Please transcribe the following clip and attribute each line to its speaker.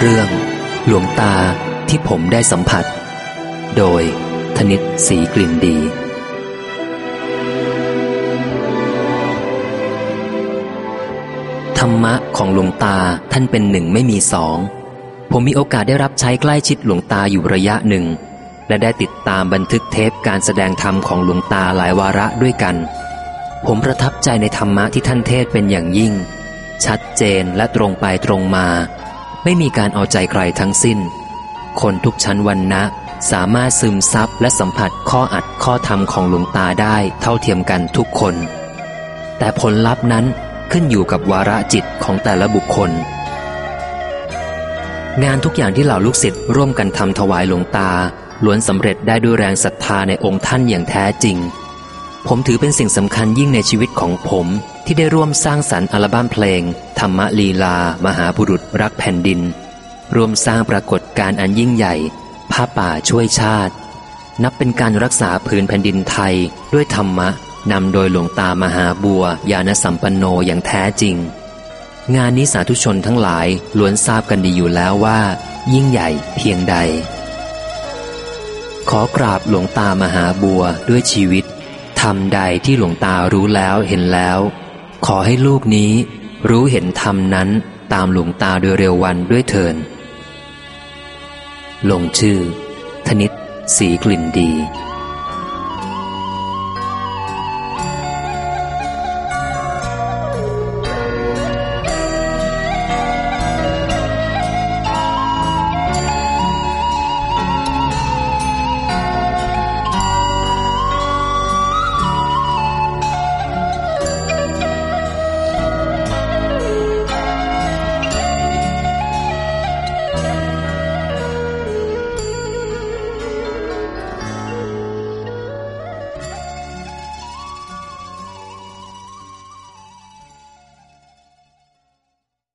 Speaker 1: เรื่อง หลวงตาที่ผมได้สัมผัส โดยธนิตสีกลิ่นดี ธรรมะของหลวงตาท่านเป็นหนึ่งไม่มีสอง ผมมีโอกาสได้รับใช้ใกล้ชิดหลวงตาอยู่ระยะหนึ่ง และได้ติดตามบันทึกเทปการแสดงธรรมของหลวงตาหลายวาระด้วยกัน ผมประทับใจในธรรมะที่ท่านเทศเป็นอย่างยิ่ง ชัดเจนและตรงไปตรงมา ไม่มีการเอาใจใครทั้งสิ้น คนทุกชั้นวันนะสามารถซึมซับและสัมผัสข้ออัดข้อธรรมของหลวงตาได้เท่าเทียมกันทุกคน แต่ผลลัพธ์นั้นขึ้นอยู่กับวาระจิตของแต่ละบุคคล งานทุกอย่างที่เหล่าลูกศิษย์ร่วมกันทำถวายหลวงตาล้วนสำเร็จได้ด้วยแรงศรัทธาในองค์ท่านอย่างแท้จริง ผมถือเป็นสิ่งสำคัญยิ่งในชีวิตของผม ที่ได้ร่วมสร้างสรรค์อัลบั้มเพลง ธรรมลีลา มหาบุรุษรักแผ่นดิน ร่วมสร้างปรากฏการณ์อันยิ่งใหญ่ ผ้าป่าช่วยชาติ นับเป็นการรักษาผืนแผ่นดินไทยด้วยธรรมะนำโดยหลวงตามหาบัวยานสัมปันโนอย่างแท้จริง งานนี้สาธุชนทั้งหลายล้วนทราบกันดีอยู่แล้วว่า ยิ่งใหญ่เพียงใด ขอกราบหลวงตามหาบัวด้วยชีวิตทำใดที่หลวงตารู้แล้วเห็นแล้ว ขอให้ลูกนี้รู้เห็นธรรมนั้นตามหลวงตาโดยเร็ววันด้วยเถิน ลงชื่อ ธนิต สีกลิ่นดี